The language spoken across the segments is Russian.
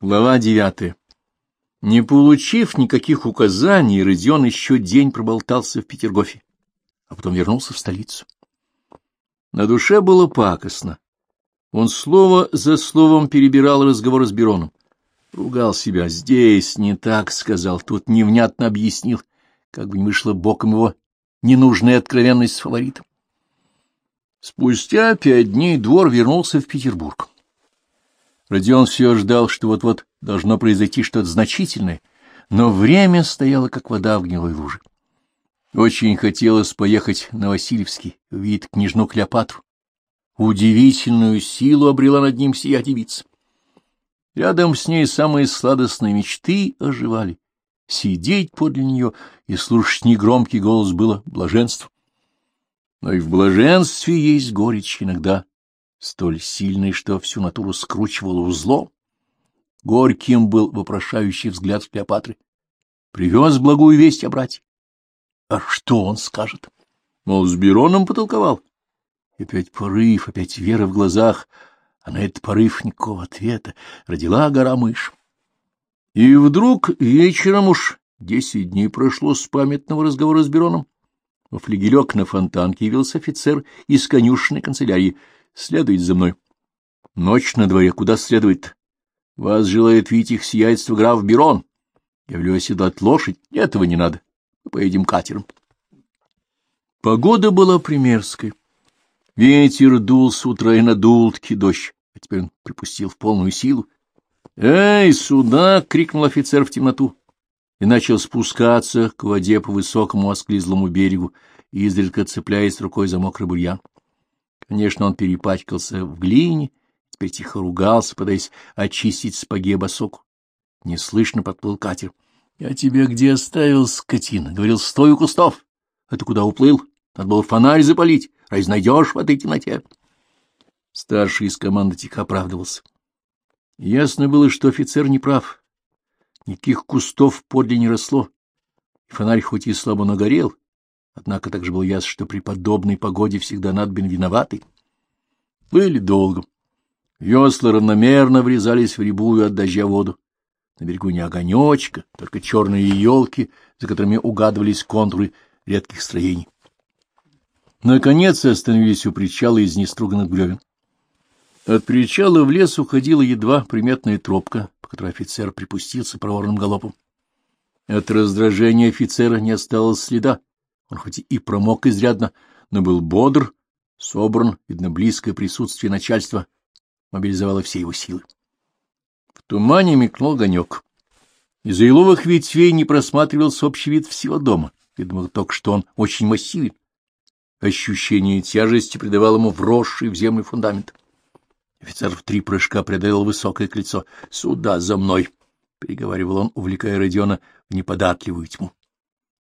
Глава девятая. Не получив никаких указаний, Родион еще день проболтался в Петергофе, а потом вернулся в столицу. На душе было пакостно. Он слово за словом перебирал разговор с Бероном. Ругал себя. Здесь не так, — сказал, тут невнятно объяснил, как бы не вышло боком его ненужная откровенность с фаворитом. Спустя пять дней двор вернулся в Петербург. Родион все ждал, что вот-вот должно произойти что-то значительное, но время стояло, как вода в гнилой луже. Очень хотелось поехать на Васильевский, увидеть княжну Клеопатру. Удивительную силу обрела над ним сия девица. Рядом с ней самые сладостные мечты оживали. Сидеть подле нее и слушать негромкий голос было блаженство. Но и в блаженстве есть горечь иногда столь сильный, что всю натуру скручивало узлом. Горьким был вопрошающий взгляд Клеопатры. Привез благую весть о брате. А что он скажет? Мол, с Бероном потолковал. И опять порыв, опять вера в глазах, а на этот порыв никакого ответа родила гора мышь. И вдруг вечером уж десять дней прошло с памятного разговора с Бероном. Во флигелек на фонтанке явился офицер из конюшенной канцелярии — Следуйте за мной. Ночь на дворе, куда следует? Вас желает видеть их сиятельство граф Берон. Я велю оседлать лошадь, этого не надо. Мы поедем катером. Погода была примерской. Ветер дул с утра и надул дождь, а теперь он припустил в полную силу. «Эй, сюда!» — крикнул офицер в темноту и начал спускаться к воде по высокому осклизлому берегу, изредка цепляясь рукой за мокрый бурьян. Конечно, он перепачкался в глине, теперь тихо ругался, пытаясь очистить сапоги босоку. Неслышно подплыл катер. — Я тебе где оставил, скотина? Говорил, стой у кустов. А ты куда уплыл? Надо было фонарь запалить. Раз найдешь в этой темноте. Старший из команды тихо оправдывался. Ясно было, что офицер не прав. Никаких кустов подле не росло. Фонарь хоть и слабо нагорел, Однако также был ясно, что при подобной погоде всегда надбен виноватый. Были долго. Весла равномерно врезались в рябую от дождя воду. На берегу не огонечка, только черные елки, за которыми угадывались контуры редких строений. Наконец остановились у причала из неструганных бревен. От причала в лес уходила едва приметная тропка, по которой офицер припустился проворным галопом. От раздражения офицера не осталось следа. Он хоть и промок изрядно, но был бодр, собран, видно, близкое присутствие начальства мобилизовало все его силы. В тумане мелькнул огонек. Из-за еловых ветвей не просматривался общий вид всего дома. Видимо, только что он очень массивен. Ощущение тяжести придавало ему вросший в землю фундамент. Офицер в три прыжка преодолел высокое крыльцо. — Сюда, за мной! — переговаривал он, увлекая Родиона в неподатливую тьму.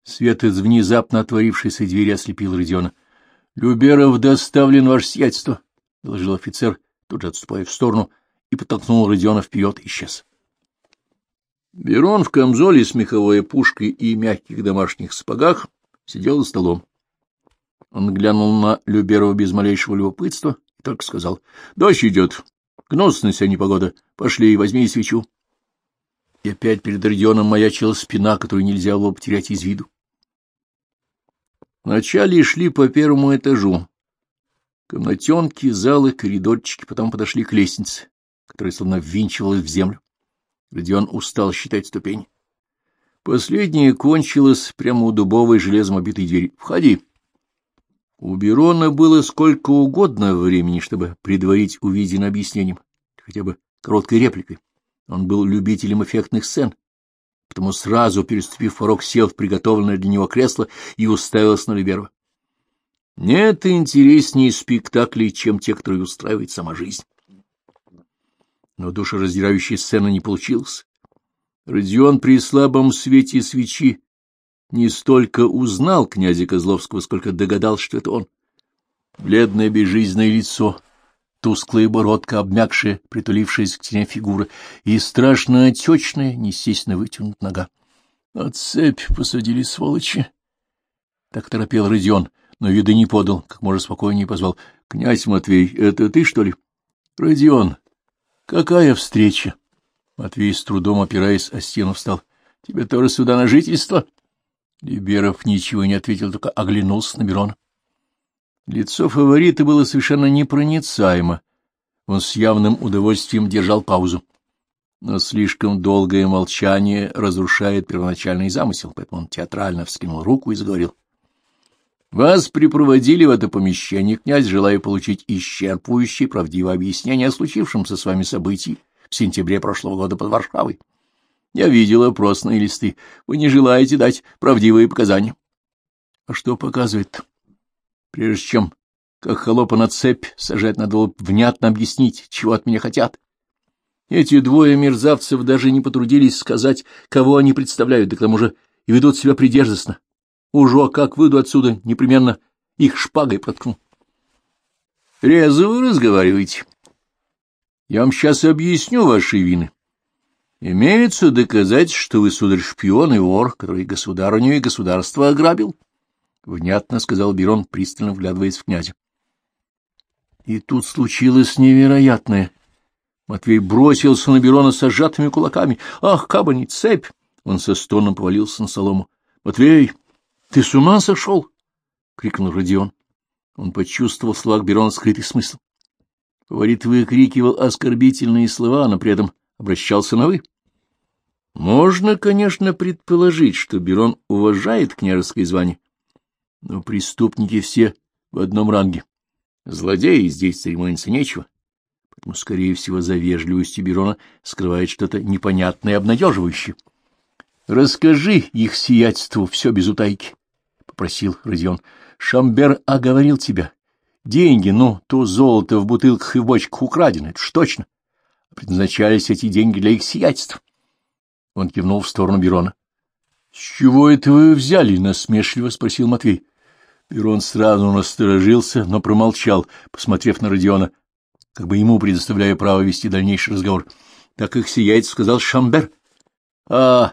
Свет из внезапно отворившейся двери ослепил Родиона. — Люберов доставлен ваше сиятельство, — доложил офицер, тут же отступая в сторону, и подтолкнул Родиона вперед и исчез. Берон в камзоле с меховой пушкой и мягких домашних сапогах сидел за столом. Он глянул на Люберова без малейшего любопытства и только сказал, — Дождь идет. Гнусная сегодня погода. Пошли, возьми свечу. И опять перед Родионом маячила спина, которую нельзя было потерять из виду. Вначале шли по первому этажу. Комнатенки, залы, коридорчики, потом подошли к лестнице, которая словно ввинчивалась в землю. Родион устал считать ступени. Последняя кончилась прямо у дубовой железом обитой двери. «Входи!» У Берона было сколько угодно времени, чтобы предварить увиденное объяснением, хотя бы короткой репликой. Он был любителем эффектных сцен, потому сразу, переступив порог, сел в приготовленное для него кресло и уставился на Либерова. Нет интереснее спектаклей, чем те, которые устраивает сама жизнь. Но душераздирающей сцены не получилось. Родион при слабом свете свечи не столько узнал князя Козловского, сколько догадался, что это он. Бледное безжизненное лицо — тусклая бородка, обмякшая, притулившаяся к стене фигура, и страшно отечная, неестественно вытянут нога. — цепь посадили, сволочи! Так торопел Родион, но вида не подал, как можно спокойнее позвал. — Князь Матвей, это ты, что ли? — Родион, какая встреча? Матвей с трудом, опираясь о стену, встал. — Тебе тоже сюда на жительство? Либеров ничего не ответил, только оглянулся на Мирона. Лицо фаворита было совершенно непроницаемо. Он с явным удовольствием держал паузу. Но слишком долгое молчание разрушает первоначальный замысел, поэтому он театрально вскинул руку и заговорил. — Вас припроводили в это помещение, князь, желая получить исчерпывающее правдивое объяснение о случившемся с вами событии в сентябре прошлого года под Варшавой. Я видел опросные листы. Вы не желаете дать правдивые показания. — А что показывает-то? Прежде чем, как холопа на цепь, сажать надо было внятно объяснить, чего от меня хотят. Эти двое мерзавцев даже не потрудились сказать, кого они представляют, да к тому же и ведут себя придержанно. Уже как выйду отсюда, непременно их шпагой проткну. — Резво вы разговариваете. Я вам сейчас объясню ваши вины. Имеется доказать, что вы, сударь, шпион и вор, который государыню и государство ограбил. — внятно сказал Берон, пристально вглядываясь в князя. И тут случилось невероятное. Матвей бросился на Берона с сжатыми кулаками. «Ах, кабани, цепь!» Он со стоном повалился на солому. «Матвей, ты с ума сошел?» — крикнул Родион. Он почувствовал в словах Берона скрытый смысл. Фаворит выкрикивал оскорбительные слова, но при этом обращался на «вы». Можно, конечно, предположить, что Берон уважает княжеское звание, но преступники все в одном ранге. Злодеи здесь церемониться нечего, поэтому, скорее всего, за вежливостью Берона скрывает что-то непонятное и обнадеживающее. — Расскажи их сиятельству все без утайки, — попросил Родион. — Шамбер оговорил тебя. Деньги, ну, то золото в бутылках и в бочках украдено, это ж точно. Предназначались эти деньги для их сиятельств. Он кивнул в сторону Берона. — С чего это вы взяли? — насмешливо спросил Матвей. Перрон сразу насторожился, но промолчал, посмотрев на Родиона, как бы ему предоставляя право вести дальнейший разговор. Так их сияет, сказал Шамбер. — А,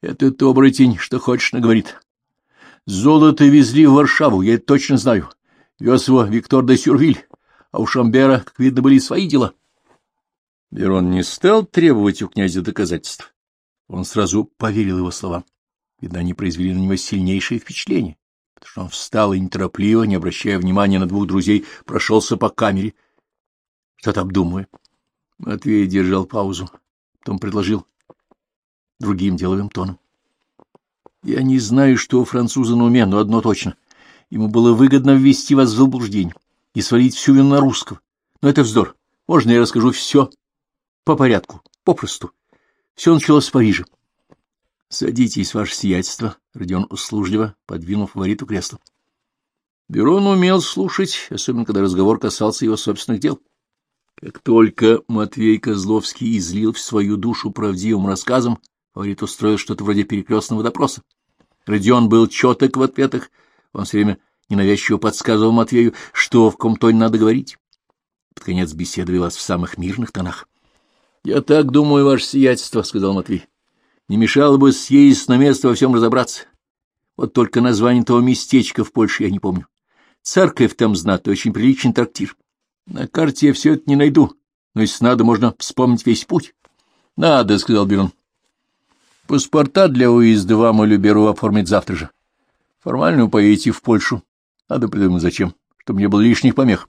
этот оборотень, что хочешь, наговорит. Золото везли в Варшаву, я это точно знаю. Вез его Виктор де Сюрвиль, а у Шамбера, как видно, были свои дела. Берон не стал требовать у князя доказательств. Он сразу поверил его словам. Видно, они произвели на него сильнейшее впечатление потому что он встал и неторопливо, не обращая внимания на двух друзей, прошелся по камере, что-то обдумывая. Матвей держал паузу, потом предложил другим деловым тоном. Я не знаю, что у француза на уме, но одно точно. Ему было выгодно ввести вас в заблуждение и свалить всю вину на русского. Но это вздор. Можно я расскажу все по порядку, попросту. Все началось в Париже. — Садитесь, ваше сиятельство, — Родион услужливо, подвинув фавориту кресло. Берон умел слушать, особенно когда разговор касался его собственных дел. Как только Матвей Козловский излил в свою душу правдивым рассказом, фаворит устроил что-то вроде перекрестного допроса. Родион был четок в ответах, он все время ненавязчиво подсказывал Матвею, что в ком тоне надо говорить. Под конец беседа велась в самых мирных тонах. — Я так думаю, ваше сиятельство, — сказал Матвей. Не мешало бы съездить на место во всем разобраться. Вот только название того местечка в Польше я не помню. Церковь там знатная, очень приличный трактир. На карте я все это не найду, но если надо, можно вспомнить весь путь. — Надо, — сказал Берон. — Паспорта для уезда вам и Люберу оформить завтра же. Формально вы поедете в Польшу. Надо придумать зачем, чтобы не было лишних помех.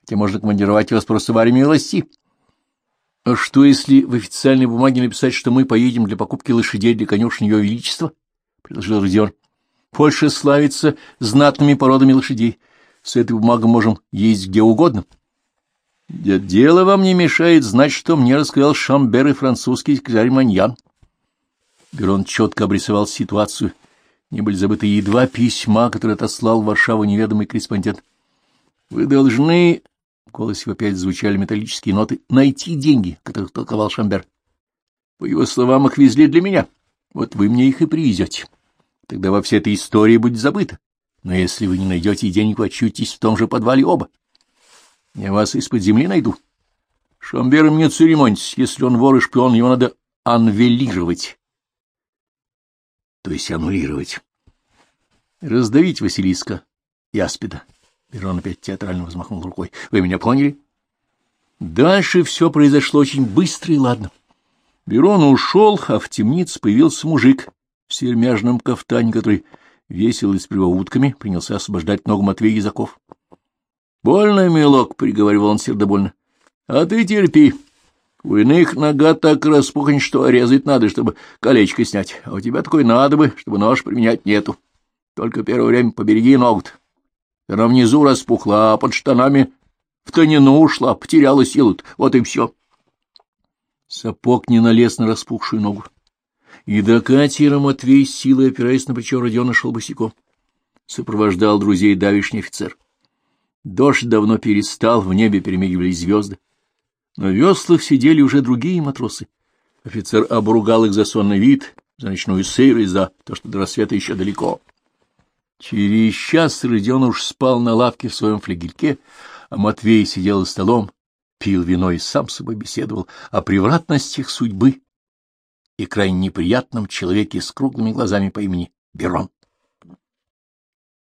Хотя можно командировать вас просто в армию власти. А что, если в официальной бумаге написать, что мы поедем для покупки лошадей для конюшни Ее Величества? — предложил Родион. — Польша славится знатными породами лошадей. С этой бумагой можем ездить где угодно. — Дело вам не мешает знать, что мне рассказал Шамбер и французский секретарь Маньян. Берон четко обрисовал ситуацию. Не были забыты и два письма, которые отослал в Варшаву неведомый корреспондент. — Вы должны в голосе его опять звучали металлические ноты. «Найти деньги, которых толковал Шамбер. По его словам, их везли для меня. Вот вы мне их и привезете. Тогда во всей этой истории будет забыто. Но если вы не найдете денег, вы очутитесь в том же подвале оба. Я вас из-под земли найду. Шамбером не церемоньтесь. Если он вор и шпион, его надо анвелировать. То есть аннулировать. Раздавить Василиска и Аспида. Берон опять театрально взмахнул рукой. — Вы меня поняли? Дальше все произошло очень быстро и ладно. Берон ушел, а в темнице появился мужик в сермяжном кафтане, который весело и с привоутками принялся освобождать ногу Матвея Язаков. — Больно, милок, — приговаривал он сердобольно. — А ты терпи. У иных нога так распухнет, что резать надо, чтобы колечко снять, а у тебя такой надо бы, чтобы нож применять нету. Только первое время побереги ногу-то. Она внизу распухла, а под штанами в тонину ушла, потеряла силу вот и все. Сапог не налез на распухшую ногу. И до катера Матвей силой, опираясь на плечо Родиона, шел босиком. Сопровождал друзей давишний офицер. Дождь давно перестал, в небе перемигивались звезды. На веслах сидели уже другие матросы. Офицер обругал их за сонный вид, за ночную сырость, за то, что до рассвета еще далеко. Через час Родион уж спал на лавке в своем флигельке, а Матвей сидел за столом, пил вино и сам с собой беседовал о превратностях судьбы и крайне неприятном человеке с круглыми глазами по имени Берон.